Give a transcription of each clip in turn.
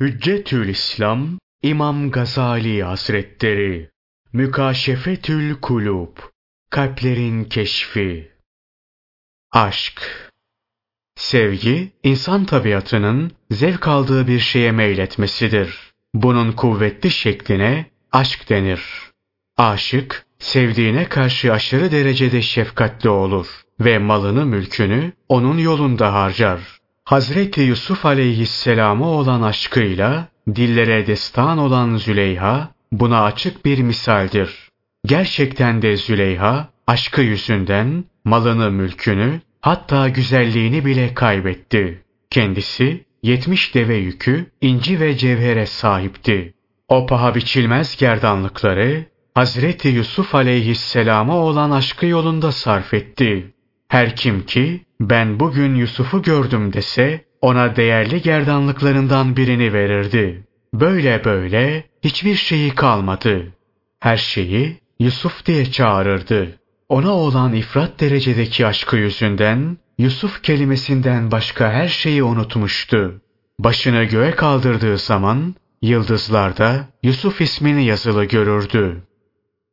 Hüccetül İslam İmam Gazali Hazretleri Mükaşefetül Kulub Kalplerin Keşfi Aşk Sevgi, insan tabiatının zevk aldığı bir şeye meyletmesidir. Bunun kuvvetli şekline aşk denir. Aşık, sevdiğine karşı aşırı derecede şefkatli olur ve malını mülkünü onun yolunda harcar. Hazreti Yusuf aleyhisselama olan aşkıyla dillere destan olan Züleyha buna açık bir misaldir. Gerçekten de Züleyha aşkı yüzünden malını mülkünü hatta güzelliğini bile kaybetti. Kendisi yetmiş deve yükü inci ve cevhere sahipti. O paha biçilmez gerdanlıkları Hazreti Yusuf aleyhisselama olan aşkı yolunda sarf etti. Her kim ki ben bugün Yusuf'u gördüm dese ona değerli gerdanlıklarından birini verirdi. Böyle böyle hiçbir şeyi kalmadı. Her şeyi Yusuf diye çağırırdı. Ona olan ifrat derecedeki aşkı yüzünden Yusuf kelimesinden başka her şeyi unutmuştu. Başını göğe kaldırdığı zaman yıldızlarda Yusuf ismini yazılı görürdü.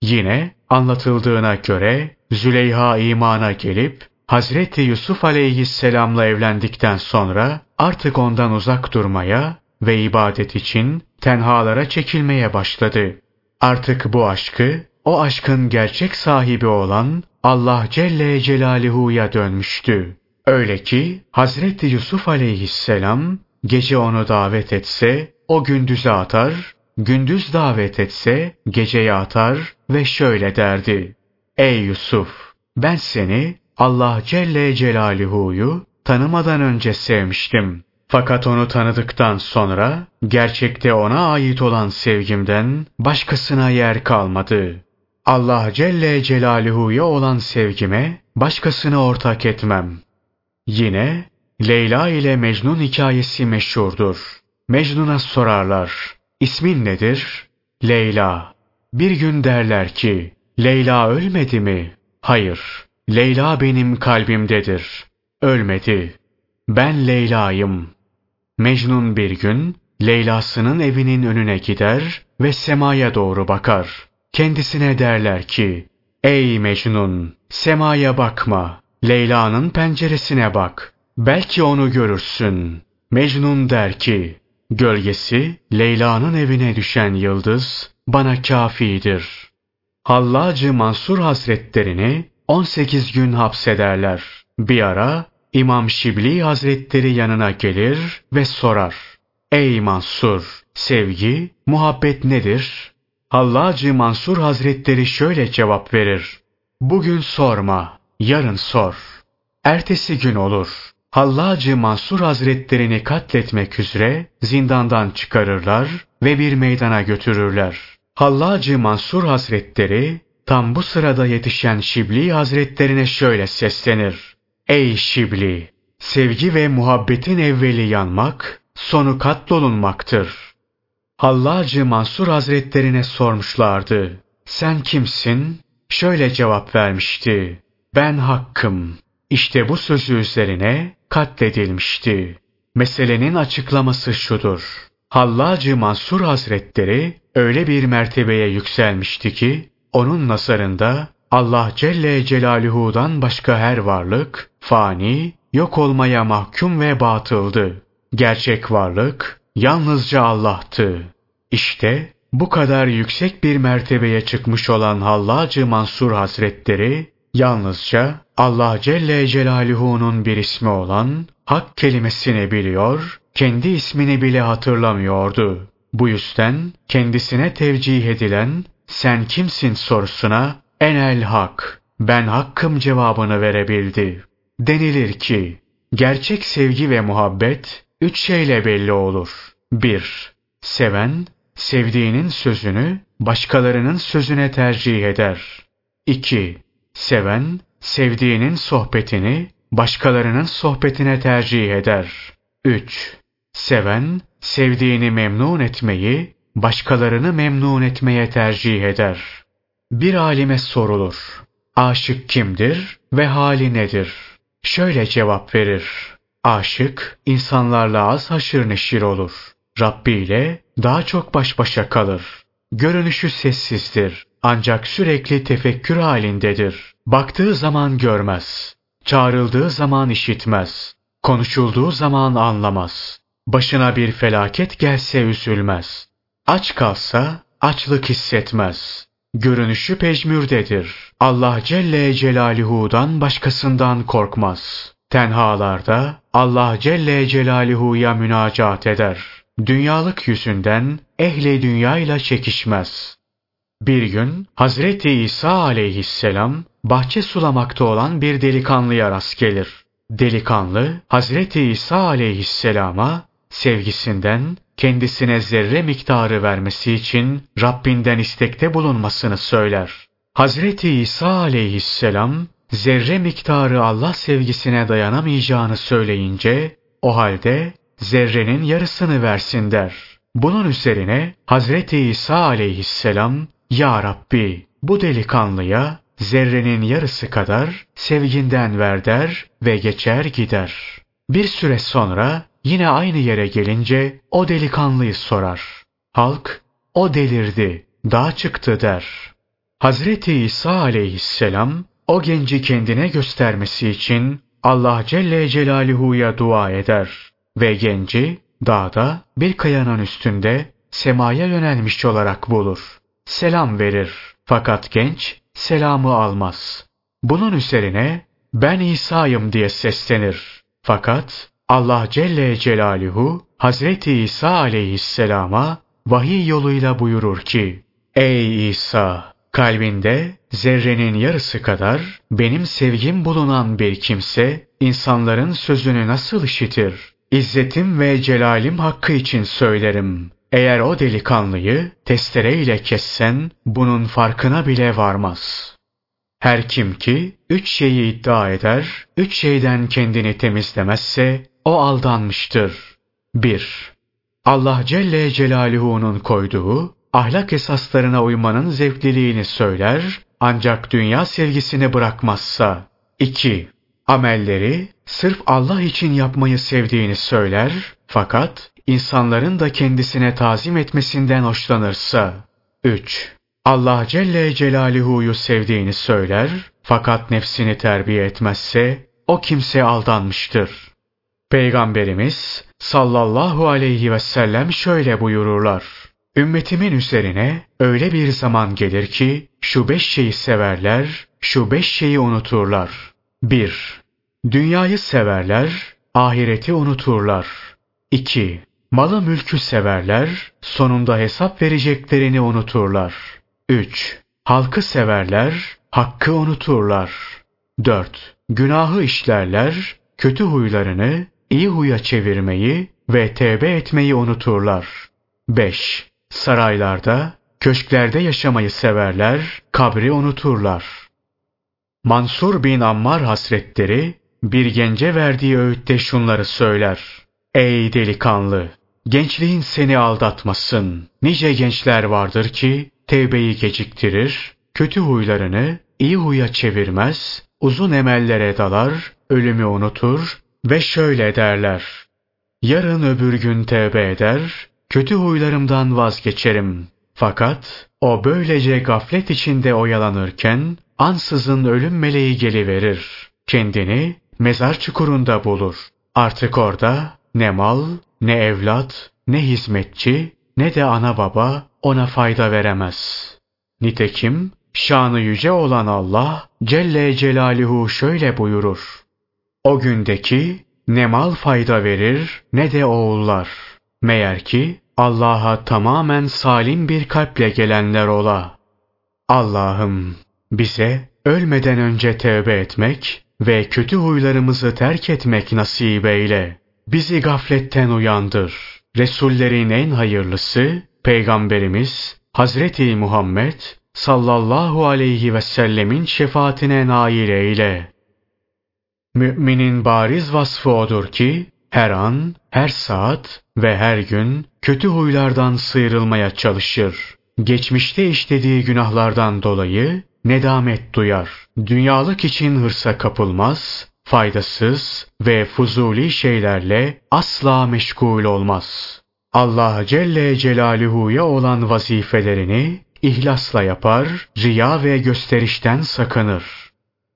Yine anlatıldığına göre Züleyha imana gelip Hazreti Yusuf aleyhisselamla evlendikten sonra artık ondan uzak durmaya ve ibadet için tenhalara çekilmeye başladı. Artık bu aşkı o aşkın gerçek sahibi olan Allah Celle Celaluhu'ya dönmüştü. Öyle ki Hazreti Yusuf aleyhisselam gece onu davet etse o gündüze atar, gündüz davet etse geceye atar ve şöyle derdi. Ey Yusuf! Ben seni Allah Celle Celaluhu'yu tanımadan önce sevmiştim. Fakat onu tanıdıktan sonra gerçekte ona ait olan sevgimden başkasına yer kalmadı. Allah Celle Celaluhu'ya olan sevgime başkasını ortak etmem. Yine Leyla ile Mecnun hikayesi meşhurdur. Mecnun'a sorarlar. İsmin nedir? Leyla. Bir gün derler ki, Leyla ölmedi mi? Hayır. Leyla benim kalbimdedir. Ölmedi. Ben Leyla'yım. Mecnun bir gün Leyla'sının evinin önüne gider ve semaya doğru bakar. Kendisine derler ki, Ey Mecnun, semaya bakma. Leyla'nın penceresine bak. Belki onu görürsün. Mecnun der ki, gölgesi Leyla'nın evine düşen yıldız bana kafidir. Hallacı Mansur Hazretlerini 18 gün hapsederler. Bir ara İmam Şibli Hazretleri yanına gelir ve sorar. Ey Mansur, sevgi, muhabbet nedir? Hallacı Mansur Hazretleri şöyle cevap verir. Bugün sorma, yarın sor. Ertesi gün olur. Hallacı Mansur Hazretlerini katletmek üzere zindandan çıkarırlar ve bir meydana götürürler. Hallacı Mansur Hazretleri tam bu sırada yetişen Şibli Hazretlerine şöyle seslenir. Ey Şibli! Sevgi ve muhabbetin evveli yanmak, sonu katlolunmaktır. Hallacı Mansur Hazretlerine sormuşlardı. Sen kimsin? Şöyle cevap vermişti. Ben hakkım. İşte bu sözü üzerine katledilmişti. Meselenin açıklaması şudur. Hallacı Mansur Hazretleri öyle bir mertebeye yükselmişti ki, onun nasarında Allah Celle Celaluhu'dan başka her varlık, fani, yok olmaya mahkum ve batıldı. Gerçek varlık yalnızca Allah'tı. İşte bu kadar yüksek bir mertebeye çıkmış olan Hallacı Mansur Hazretleri, yalnızca Allah Celle Celaluhu'nun bir ismi olan hak kelimesini biliyor, kendi ismini bile hatırlamıyordu. Bu yüzden kendisine tevcih edilen sen kimsin sorusuna enel hak, ben hakkım cevabını verebildi. Denilir ki, gerçek sevgi ve muhabbet üç şeyle belli olur. 1. Seven, sevdiğinin sözünü başkalarının sözüne tercih eder. 2. Seven, sevdiğinin sohbetini başkalarının sohbetine tercih eder. 3. Seven, sevdiğini memnun etmeyi başkalarını memnun etmeye tercih eder. Bir alime sorulur. Aşık kimdir ve hali nedir? Şöyle cevap verir. Aşık, insanlarla az haşır neşir olur. Rabbi ile daha çok baş başa kalır. Görünüşü sessizdir. Ancak sürekli tefekkür halindedir. Baktığı zaman görmez. Çağrıldığı zaman işitmez. Konuşulduğu zaman anlamaz. Başına bir felaket gelse üzülmez. Aç kalsa açlık hissetmez. Görünüşü pejmürdedir. Allah Celle Celaluhu'dan başkasından korkmaz. Tenhalarda Allah Celle Celaluhu'ya münacat eder. Dünyalık yüzünden ehli dünyayla çekişmez. Bir gün Hazreti İsa aleyhisselam bahçe sulamakta olan bir delikanlıya rast gelir. Delikanlı Hazreti İsa aleyhisselama sevgisinden kendisine zerre miktarı vermesi için Rabbinden istekte bulunmasını söyler. Hazreti İsa aleyhisselam zerre miktarı Allah sevgisine dayanamayacağını söyleyince o halde zerrenin yarısını versin der. Bunun üzerine Hazreti İsa aleyhisselam Ya Rabbi bu delikanlıya zerrenin yarısı kadar sevginden ver der ve geçer gider. Bir süre sonra yine aynı yere gelince o delikanlıyı sorar. Halk o delirdi, dağ çıktı der. Hazreti İsa aleyhisselam o genci kendine göstermesi için Allah Celle Celaluhu'ya dua eder ve genci dağda bir kayanın üstünde semaya yönelmiş olarak bulur. Selam verir fakat genç selamı almaz. Bunun üzerine ben İsa'yım diye seslenir. Fakat Allah Celle Celaluhu Hazreti İsa aleyhisselama vahiy yoluyla buyurur ki Ey İsa! Kalbinde zerrenin yarısı kadar benim sevgim bulunan bir kimse insanların sözünü nasıl işitir? İzzetim ve celalim hakkı için söylerim. Eğer o delikanlıyı testereyle kessen bunun farkına bile varmaz. Her kim ki üç şeyi iddia eder, üç şeyden kendini temizlemezse o aldanmıştır. 1. Allah Celle Celaluhu'nun koyduğu ahlak esaslarına uymanın zevkliliğini söyler ancak dünya sevgisini bırakmazsa. 2. Amelleri sırf Allah için yapmayı sevdiğini söyler fakat insanların da kendisine tazim etmesinden hoşlanırsa. 3. Allah Celle Celaluhu'yu sevdiğini söyler fakat nefsini terbiye etmezse o kimse aldanmıştır. Peygamberimiz sallallahu aleyhi ve sellem şöyle buyururlar. Ümmetimin üzerine öyle bir zaman gelir ki şu beş şeyi severler, şu beş şeyi unuturlar. 1. Dünyayı severler, ahireti unuturlar. 2. Malı mülkü severler, sonunda hesap vereceklerini unuturlar. 3. Halkı severler, hakkı unuturlar. 4. Günahı işlerler, kötü huylarını iyi huya çevirmeyi ve tevbe etmeyi unuturlar. 5. Saraylarda, köşklerde yaşamayı severler, kabri unuturlar. Mansur bin Ammar hasretleri bir gence verdiği öğütte şunları söyler. Ey delikanlı! Gençliğin seni aldatmasın. Nice gençler vardır ki tevbeyi geciktirir, kötü huylarını iyi huya çevirmez, uzun emellere dalar, ölümü unutur ve şöyle derler. Yarın öbür gün tevbe eder, kötü huylarımdan vazgeçerim. Fakat o böylece gaflet içinde oyalanırken ansızın ölüm meleği geliverir. Kendini mezar çukurunda bulur. Artık orada ne mal, ne evlat, ne hizmetçi, ne de ana baba ona fayda veremez. Nitekim şanı yüce olan Allah Celle Celaluhu şöyle buyurur. O gündeki ne mal fayda verir ne de oğullar. Meğer ki Allah'a tamamen salim bir kalple gelenler ola. Allah'ım bize ölmeden önce tövbe etmek ve kötü huylarımızı terk etmek nasip eyle. Bizi gafletten uyandır. Resullerin en hayırlısı Peygamberimiz Hazreti Muhammed sallallahu aleyhi ve sellemin şefaatine nail eyle. Müminin bariz vasfı odur ki her an, her saat ve her gün kötü huylardan sıyrılmaya çalışır. Geçmişte işlediği günahlardan dolayı nedamet duyar. Dünyalık için hırsa kapılmaz, faydasız ve fuzuli şeylerle asla meşgul olmaz. Allah Celle Celaluhu'ya olan vazifelerini ihlasla yapar, riya ve gösterişten sakınır.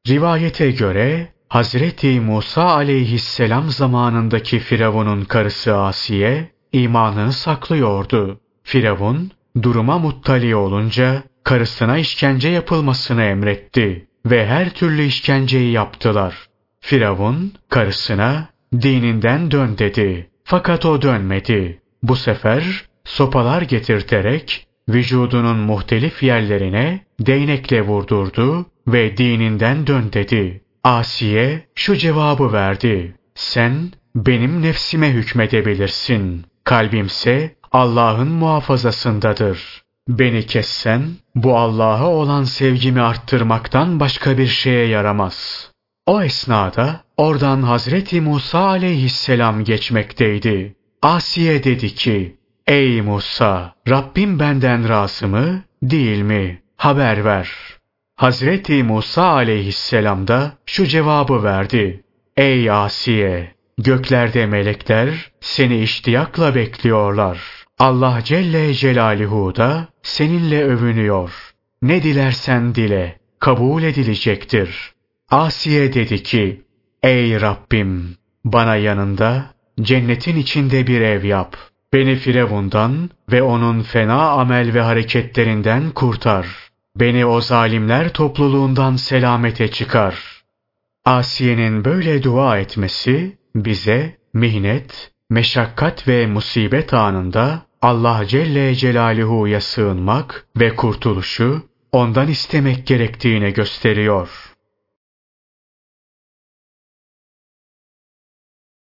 Rivayete göre Hazreti Musa aleyhisselam zamanındaki Firavun'un karısı Asiye imanını saklıyordu. Firavun duruma muttali olunca karısına işkence yapılmasını emretti ve her türlü işkenceyi yaptılar. Firavun karısına dininden dön dedi. Fakat o dönmedi. Bu sefer sopalar getirterek vücudunun muhtelif yerlerine değnekle vurdurdu ve dininden dön dedi. Asiye şu cevabı verdi. Sen benim nefsime hükmedebilirsin. Kalbimse Allah'ın muhafazasındadır. Beni kessen bu Allah'a olan sevgimi arttırmaktan başka bir şeye yaramaz. O esnada oradan Hazreti Musa aleyhisselam geçmekteydi. Asiye dedi ki, Ey Musa, Rabbim benden razı mı, değil mi? Haber ver. Hazreti Musa aleyhisselam da şu cevabı verdi. Ey Asiye, göklerde melekler seni iştiyakla bekliyorlar. Allah Celle Celaluhu da seninle övünüyor. Ne dilersen dile, kabul edilecektir. Asiye dedi ki, Ey Rabbim, bana yanında cennetin içinde bir ev yap. Beni Firavundan ve onun fena amel ve hareketlerinden kurtar. Beni o zalimler topluluğundan selamete çıkar. Asiye'nin böyle dua etmesi bize mihnet, meşakkat ve musibet anında Allah Celle Celaluhu'ya sığınmak ve kurtuluşu ondan istemek gerektiğini gösteriyor.